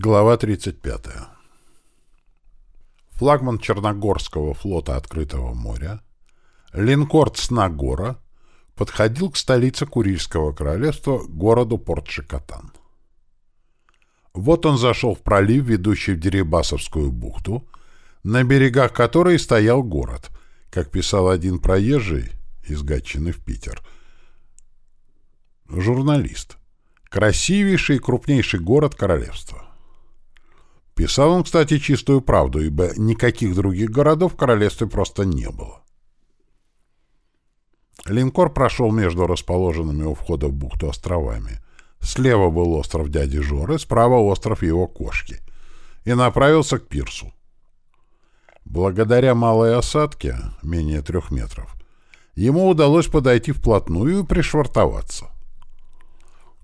Глава 35. Флагман Черногорского флота Открытого моря, линкор Цнагора, подходил к столице Курильского королевства, городу Порт-Шикотан. Вот он зашел в пролив, ведущий в Дерибасовскую бухту, на берегах которой стоял город, как писал один проезжий из Гатчины в Питер. Журналист. Красивейший и крупнейший город королевства. Писал он, кстати, чистую правду, ибо никаких других городов в королевстве просто не было. Линкор прошел между расположенными у входа в бухту островами. Слева был остров дяди Жоры, справа остров его кошки. И направился к пирсу. Благодаря малой осадке, менее трех метров, ему удалось подойти вплотную и пришвартоваться.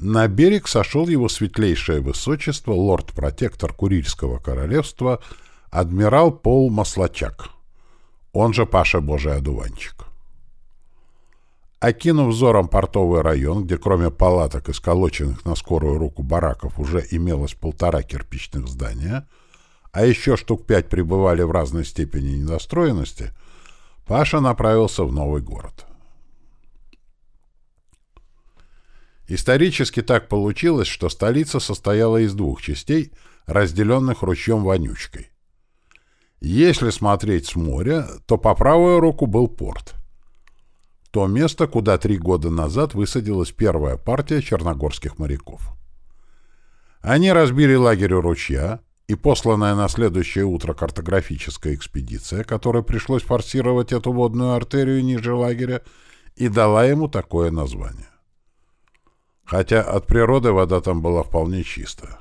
На берег сошел его светлейшее высочество, лорд-протектор Курильского королевства, адмирал Пол Маслачак, он же Паша Божий Одуванчик. Окинув взором портовый район, где кроме палаток и сколоченных на скорую руку бараков уже имелось полтора кирпичных здания, а еще штук пять пребывали в разной степени недостроенности, Паша направился в новый город. Исторически так получилось, что столица состояла из двух частей, разделенных ручьем Вонючкой. Если смотреть с моря, то по правую руку был порт. То место, куда три года назад высадилась первая партия черногорских моряков. Они разбили лагерь у ручья, и посланная на следующее утро картографическая экспедиция, которой пришлось форсировать эту водную артерию ниже лагеря, и дала ему такое название хотя от природы вода там была вполне чистая.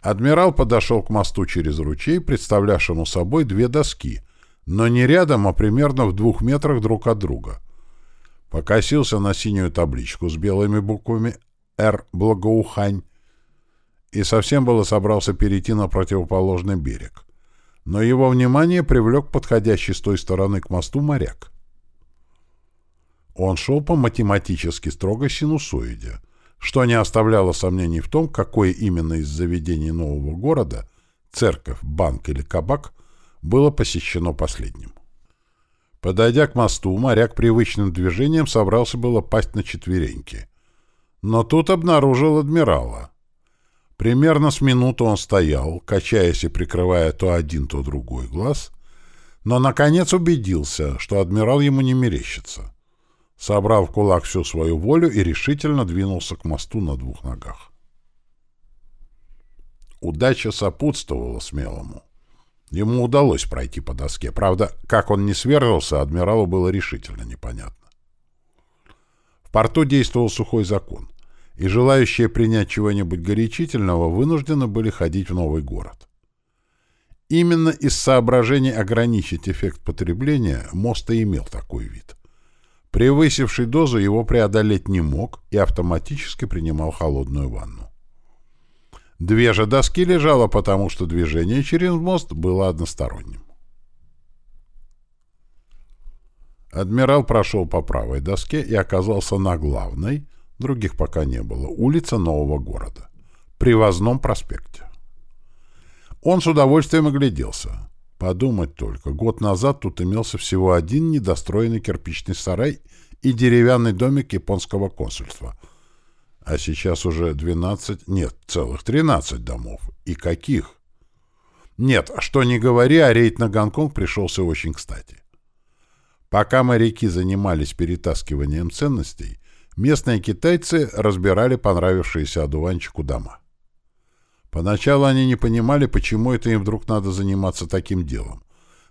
Адмирал подошел к мосту через ручей, представлявшему собой две доски, но не рядом, а примерно в двух метрах друг от друга. Покосился на синюю табличку с белыми буквами «Р. Благоухань» и совсем было собрался перейти на противоположный берег. Но его внимание привлек подходящий с той стороны к мосту моряк. Он шел по математически строгой синусоиде, что не оставляло сомнений в том, какое именно из заведений нового города — церковь, банк или кабак — было посещено последним. Подойдя к мосту, моряк привычным движением собрался было пасть на четвереньки. Но тут обнаружил адмирала. Примерно с минуту он стоял, качаясь и прикрывая то один, то другой глаз, но, наконец, убедился, что адмирал ему не мерещится собрал в кулак всю свою волю и решительно двинулся к мосту на двух ногах. Удача сопутствовала смелому. Ему удалось пройти по доске. Правда, как он не свергался, адмиралу было решительно непонятно. В порту действовал сухой закон, и желающие принять чего-нибудь горячительного вынуждены были ходить в новый город. Именно из соображений ограничить эффект потребления мост и имел такой вид. Превысивший дозу его преодолеть не мог и автоматически принимал холодную ванну. Две же доски лежало, потому что движение через мост было односторонним. Адмирал прошел по правой доске и оказался на главной, других пока не было, улице нового города, Привозном проспекте. Он с удовольствием огляделся. Подумать только, год назад тут имелся всего один недостроенный кирпичный сарай и деревянный домик японского консульства. А сейчас уже 12, нет, целых 13 домов. И каких? Нет, что не говори, а рейд на Гонконг пришелся очень кстати. Пока моряки занимались перетаскиванием ценностей, местные китайцы разбирали понравившиеся одуванчику дома. Поначалу они не понимали, почему это им вдруг надо заниматься таким делом.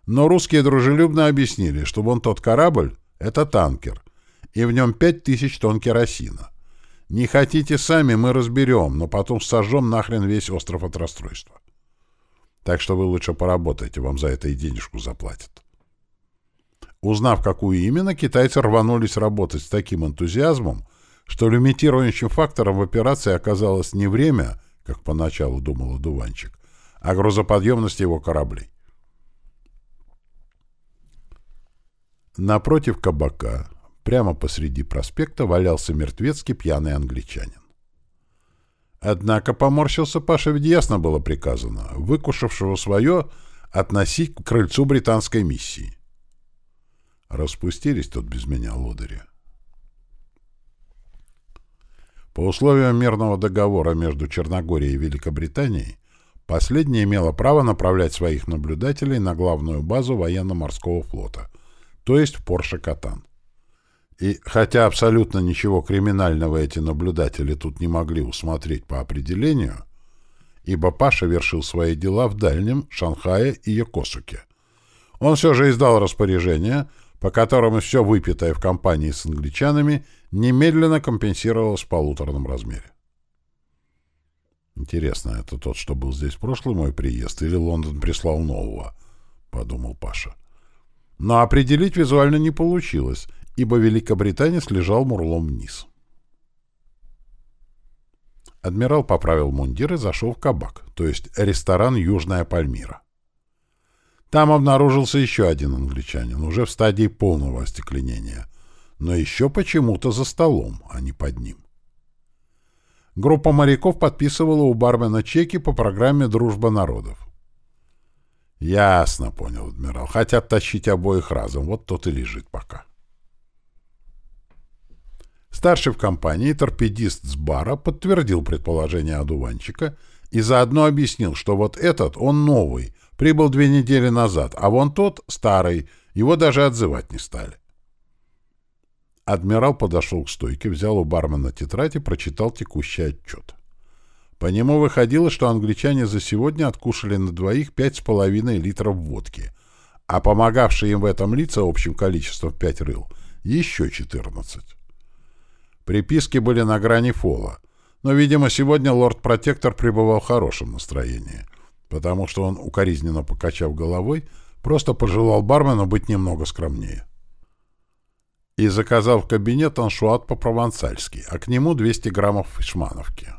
Но русские дружелюбно объяснили, что вон тот корабль — это танкер, и в нем пять тысяч тонн керосина. Не хотите сами, мы разберем, но потом сожжем нахрен весь остров от расстройства. Так что вы лучше поработайте, вам за это и денежку заплатят. Узнав, какую именно, китайцы рванулись работать с таким энтузиазмом, что лимитирующим фактором в операции оказалось не время — как поначалу думал одуванчик, а грузоподъемность его кораблей. Напротив кабака, прямо посреди проспекта, валялся мертвецкий пьяный англичанин. Однако поморщился Паша, ведь ясно было приказано, выкушавшего свое относить к крыльцу британской миссии. Распустились тут без меня лодыри. По условиям мирного договора между Черногорией и Великобританией, последняя имела право направлять своих наблюдателей на главную базу военно-морского флота, то есть в Порше-Катан. И хотя абсолютно ничего криминального эти наблюдатели тут не могли усмотреть по определению, ибо Паша вершил свои дела в Дальнем, Шанхае и Якосуке, он все же издал распоряжение, по которому все выпитое в компании с англичанами немедленно компенсировалось в полуторном размере. «Интересно, это тот, что был здесь в прошлый мой приезд, или Лондон прислал нового?» — подумал Паша. Но определить визуально не получилось, ибо великобританец лежал мурлом вниз. Адмирал поправил мундир и зашел в кабак, то есть ресторан «Южная Пальмира». Там обнаружился еще один англичанин, уже в стадии полного остекленения, но еще почему-то за столом, а не под ним. Группа моряков подписывала у бармена чеки по программе «Дружба народов». «Ясно», — понял адмирал. «Хотят тащить обоих разом. Вот тот и лежит пока». Старший в компании, торпедист с бара, подтвердил предположение одуванчика и заодно объяснил, что вот этот, он новый, прибыл две недели назад, а вон тот, старый, его даже отзывать не стали. Адмирал подошел к стойке, взял у бармена тетрадь и прочитал текущий отчет. По нему выходило, что англичане за сегодня откушали на двоих пять с половиной литров водки, а помогавшие им в этом лица общим количеством пять рыл еще четырнадцать. Приписки были на грани фола, но, видимо, сегодня лорд-протектор пребывал в хорошем настроении, потому что он, укоризненно покачав головой, просто пожелал бармену быть немного скромнее. И заказал в кабинет аншуат по-провансальски, а к нему 200 граммов фишмановки.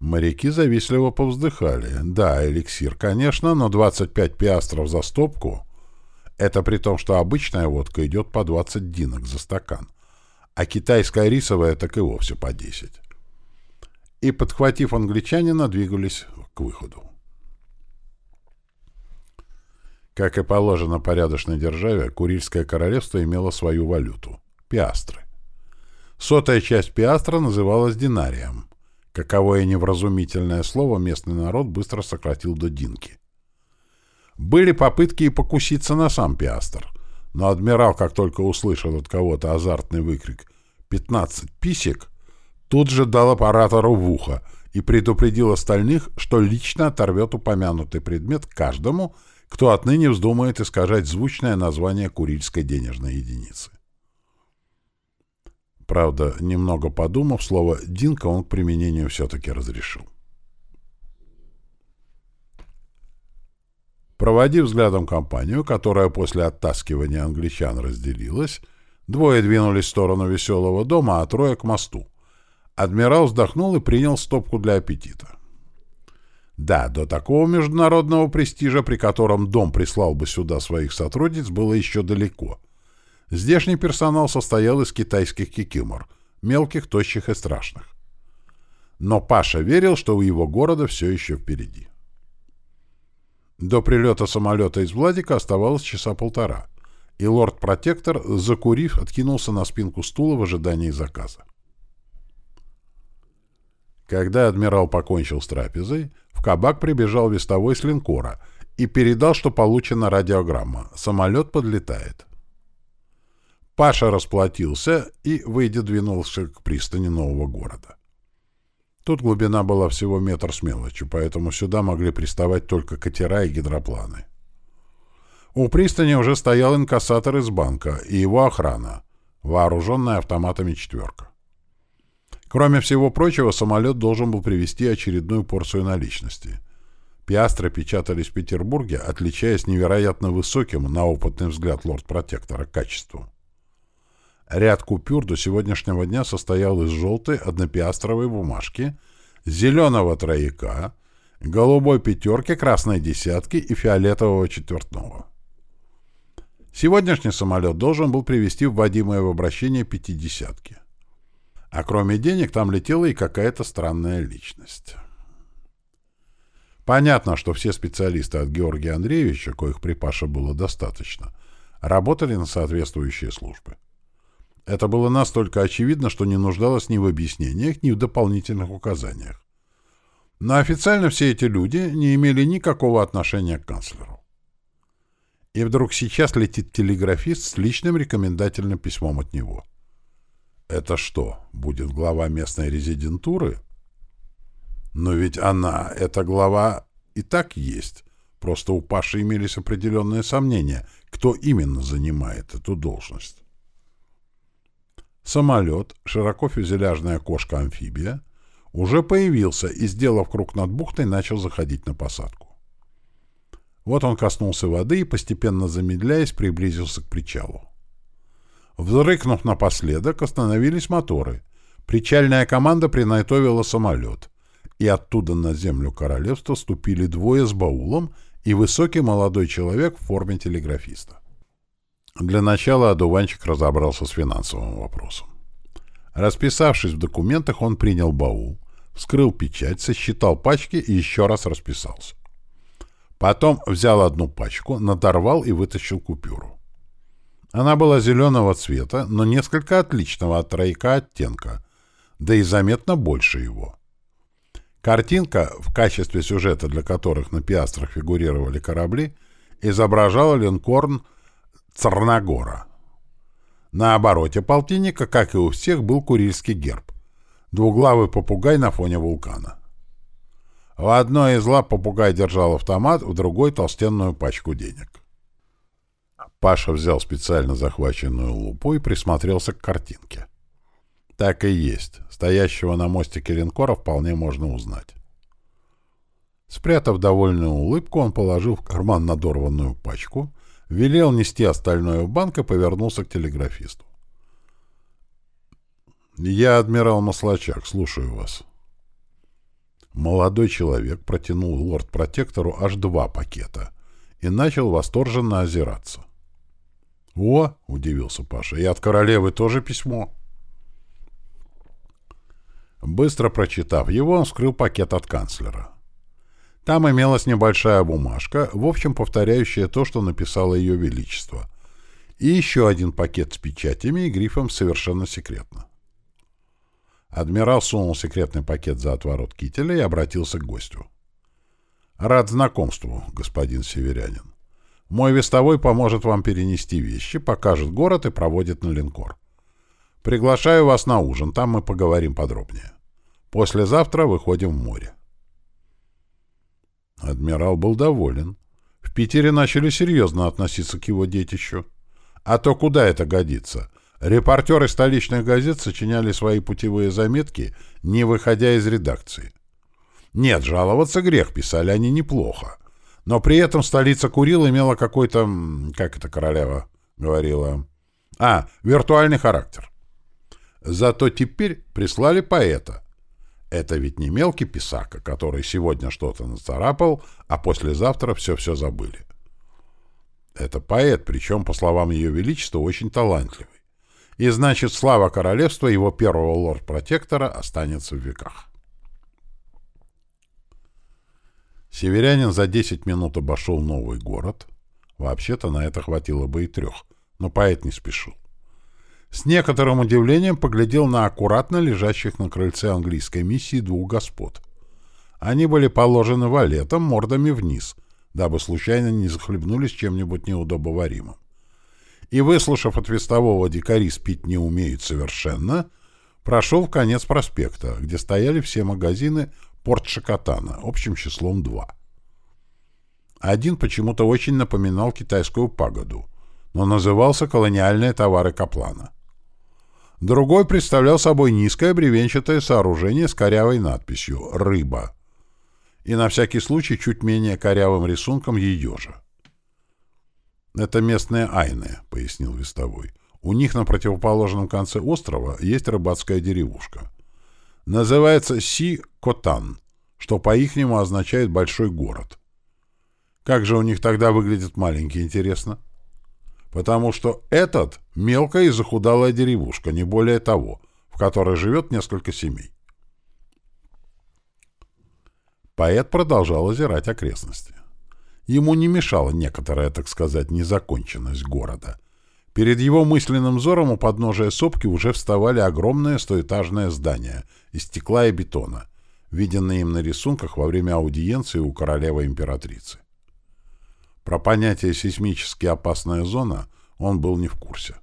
Моряки завистливо повздыхали. Да, эликсир, конечно, но 25 пиастров за стопку — это при том, что обычная водка идет по 20 динок за стакан а китайская рисовая так и вовсе по 10. И, подхватив англичанина, двигались к выходу. Как и положено порядочной державе, Курильское королевство имело свою валюту – пиастры. Сотая часть пиастра называлась динарием. Каковое невразумительное слово местный народ быстро сократил до динки. Были попытки и покуситься на сам пиастр – но адмирал, как только услышал от кого-то азартный выкрик «пятнадцать писек», тут же дал оператору в ухо и предупредил остальных, что лично оторвет упомянутый предмет каждому, кто отныне вздумает искажать звучное название Курильской денежной единицы. Правда, немного подумав, слово «динка» он к применению все-таки разрешил. Проводив взглядом компанию, которая после оттаскивания англичан разделилась, двое двинулись в сторону веселого дома, а трое к мосту. Адмирал вздохнул и принял стопку для аппетита. Да, до такого международного престижа, при котором дом прислал бы сюда своих сотрудниц, было еще далеко. Здешний персонал состоял из китайских кикимор, мелких, тощих и страшных. Но Паша верил, что у его города все еще впереди. До прилета самолета из Владика оставалось часа полтора, и лорд-протектор, закурив, откинулся на спинку стула в ожидании заказа. Когда адмирал покончил с трапезой, кабак прибежал вестовой с линкора и передал, что получена радиограмма. Самолет подлетает. Паша расплатился и, выйдя, двинулся к пристани нового города. Тут глубина была всего метр с мелочью, поэтому сюда могли приставать только катера и гидропланы. У пристани уже стоял инкассатор из банка и его охрана, вооруженная автоматами «четверка». Кроме всего прочего, самолет должен был привезти очередную порцию наличности. Пиастры печатались в Петербурге, отличаясь невероятно высоким, на опытный взгляд лорд-протектора, качеством. Ряд купюр до сегодняшнего дня состоял из желтой однопиастровой бумажки, зеленого трояка, голубой пятерки, красной десятки и фиолетового четвертного. Сегодняшний самолет должен был привести вводимое в обращение пятидесятки. А кроме денег там летела и какая-то странная личность. Понятно, что все специалисты от Георгия Андреевича, коих при Паше было достаточно, работали на соответствующие службы. Это было настолько очевидно, что не нуждалось ни в объяснениях, ни в дополнительных указаниях. Но официально все эти люди не имели никакого отношения к канцлеру. И вдруг сейчас летит телеграфист с личным рекомендательным письмом от него. Это что, будет глава местной резидентуры? Но ведь она, эта глава, и так есть. Просто у Паши имелись определенные сомнения, кто именно занимает эту должность. Самолет, широко фюзеляжная кошка-амфибия, уже появился и, сделав круг над бухтой, начал заходить на посадку. Вот он коснулся воды и, постепенно замедляясь, приблизился к причалу. Взрыкнув напоследок, остановились моторы. Причальная команда принайтовила самолет, и оттуда на землю королевства ступили двое с баулом и высокий молодой человек в форме телеграфиста. Для начала одуванчик разобрался с финансовым вопросом. Расписавшись в документах, он принял баул, вскрыл печать, сосчитал пачки и еще раз расписался. Потом взял одну пачку, надорвал и вытащил купюру. Она была зеленого цвета, но несколько отличного от тройка оттенка, да и заметно больше его. Картинка, в качестве сюжета для которых на пиастрах фигурировали корабли, изображала линкорн Царногора. На обороте полтинника, как и у всех, был курильский герб. Двуглавый попугай на фоне вулкана. В одной из лап попугай держал автомат, в другой — толстенную пачку денег. Паша взял специально захваченную лупу и присмотрелся к картинке. Так и есть. Стоящего на мостике линкора вполне можно узнать. Спрятав довольную улыбку, он положил в карман надорванную пачку — велел нести остальное в банк и повернулся к телеграфисту. «Я адмирал Маслачак, слушаю вас». Молодой человек протянул лорд-протектору аж два пакета и начал восторженно озираться. «О!» — удивился Паша. «И от королевы тоже письмо?» Быстро прочитав его, он вскрыл пакет от канцлера. Там имелась небольшая бумажка, в общем повторяющая то, что написало Ее Величество, и еще один пакет с печатями и грифом «Совершенно секретно». Адмирал сунул секретный пакет за отворот кителя и обратился к гостю. «Рад знакомству, господин северянин. Мой вестовой поможет вам перенести вещи, покажет город и проводит на линкор. Приглашаю вас на ужин, там мы поговорим подробнее. Послезавтра выходим в море». Адмирал был доволен. В Питере начали серьезно относиться к его детищу. А то куда это годится? Репортеры столичных газет сочиняли свои путевые заметки, не выходя из редакции. Нет, жаловаться грех, писали они неплохо. Но при этом столица Курил имела какой-то, как это королева говорила, а, виртуальный характер. Зато теперь прислали поэта, это ведь не мелкий писака, который сегодня что-то нацарапал, а послезавтра все-все забыли. Это поэт, причем, по словам Ее Величества, очень талантливый. И значит, слава королевства его первого лорд-протектора останется в веках. Северянин за 10 минут обошел новый город. Вообще-то на это хватило бы и трех, но поэт не спешил. С некоторым удивлением поглядел на аккуратно лежащих на крыльце английской миссии двух господ. Они были положены валетом мордами вниз, дабы случайно не захлебнулись чем-нибудь неудобоваримым. И, выслушав от вестового дикари спить не умеют совершенно, прошел в конец проспекта, где стояли все магазины порт Шакатана, общим числом два. Один почему-то очень напоминал китайскую пагоду, но назывался «Колониальные товары Каплана». Другой представлял собой низкое бревенчатое сооружение с корявой надписью «Рыба» и на всякий случай чуть менее корявым рисунком ее же. «Это местные айны», — пояснил Вестовой. «У них на противоположном конце острова есть рыбацкая деревушка. Называется Си-Котан, что по-ихнему означает «большой город». Как же у них тогда выглядит маленький, интересно?» потому что этот — мелкая и захудалая деревушка, не более того, в которой живет несколько семей. Поэт продолжал озирать окрестности. Ему не мешала некоторая, так сказать, незаконченность города. Перед его мысленным взором у подножия сопки уже вставали огромные стоэтажные здания из стекла и бетона, виденные им на рисунках во время аудиенции у королевы-императрицы. Про понятие «сейсмически опасная зона» он был не в курсе.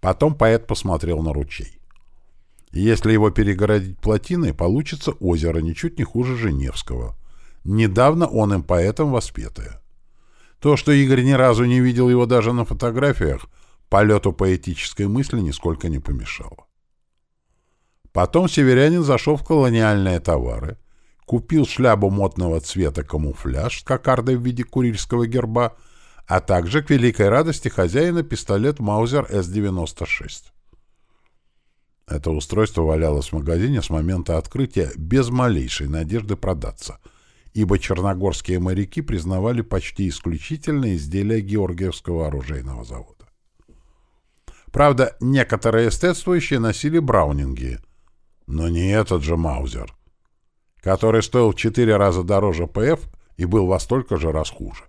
Потом поэт посмотрел на ручей. Если его перегородить плотиной, получится озеро ничуть не хуже Женевского. Недавно он им поэтом воспетое. То, что Игорь ни разу не видел его даже на фотографиях, полету поэтической мысли нисколько не помешало. Потом северянин зашел в колониальные товары, купил шляпу модного цвета камуфляж с кокардой в виде курильского герба, а также, к великой радости хозяина, пистолет Маузер С-96. Это устройство валялось в магазине с момента открытия без малейшей надежды продаться, ибо черногорские моряки признавали почти исключительно изделия Георгиевского оружейного завода. Правда, некоторые эстетствующие носили браунинги, но не этот же Маузер, который стоил в четыре раза дороже ПФ и был во столько же раз хуже.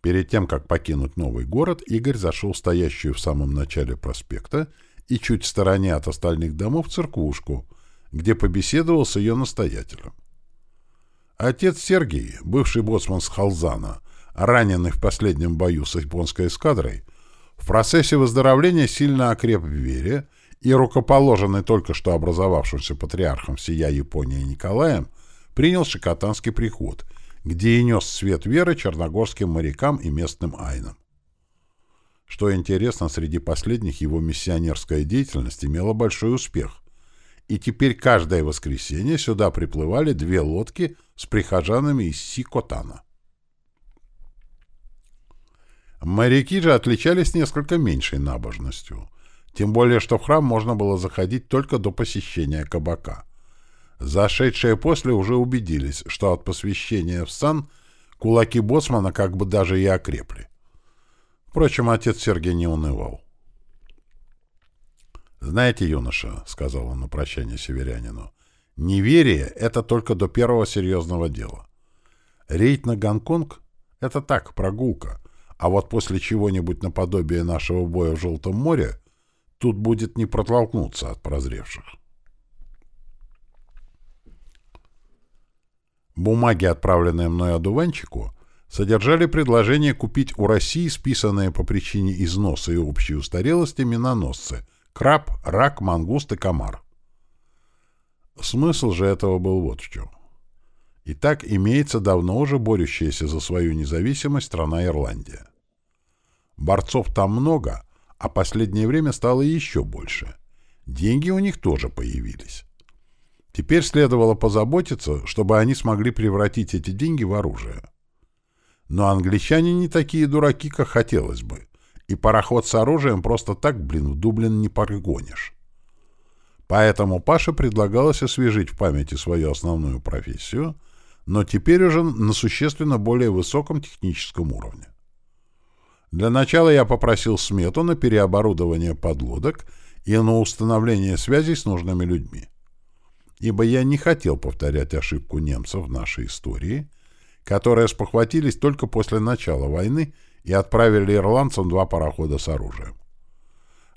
Перед тем, как покинуть новый город, Игорь зашел в стоящую в самом начале проспекта и чуть в стороне от остальных домов церквушку, где побеседовал с ее настоятелем. Отец Сергий, бывший боцман с Халзана, раненый в последнем бою с японской эскадрой, в процессе выздоровления сильно окреп в вере и, рукоположенный только что образовавшимся патриархом сия Японии Николаем, принял шикотанский приход — где и нес свет веры черногорским морякам и местным айнам. Что интересно, среди последних его миссионерская деятельность имела большой успех, и теперь каждое воскресенье сюда приплывали две лодки с прихожанами из Сикотана. Моряки же отличались несколько меньшей набожностью, тем более что в храм можно было заходить только до посещения кабака — Зашедшие после уже убедились, что от посвящения в сан кулаки боцмана как бы даже и окрепли. Впрочем, отец Сергей не унывал. «Знаете, юноша, — сказал он на прощание северянину, — неверие — это только до первого серьезного дела. Рейд на Гонконг — это так, прогулка, а вот после чего-нибудь наподобие нашего боя в Желтом море тут будет не протолкнуться от прозревших». Бумаги, отправленные мной одуванчику, содержали предложение купить у России списанные по причине износа и общей устарелости миноносцы — краб, рак, мангуст и комар. Смысл же этого был вот в чем. Итак, имеется давно уже борющаяся за свою независимость страна Ирландия. Борцов там много, а последнее время стало еще больше. Деньги у них тоже появились. Теперь следовало позаботиться, чтобы они смогли превратить эти деньги в оружие. Но англичане не такие дураки, как хотелось бы, и пароход с оружием просто так, блин, в Дублин не погонишь. Поэтому Паше предлагалось освежить в памяти свою основную профессию, но теперь уже на существенно более высоком техническом уровне. Для начала я попросил смету на переоборудование подлодок и на установление связей с нужными людьми ибо я не хотел повторять ошибку немцев в нашей истории, которые спохватились только после начала войны и отправили ирландцам два парохода с оружием.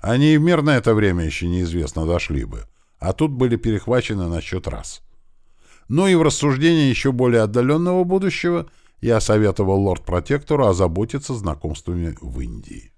Они и в мирное это время еще неизвестно дошли бы, а тут были перехвачены на счет раз. Ну и в рассуждении еще более отдаленного будущего я советовал лорд-протектору озаботиться знакомствами в Индии.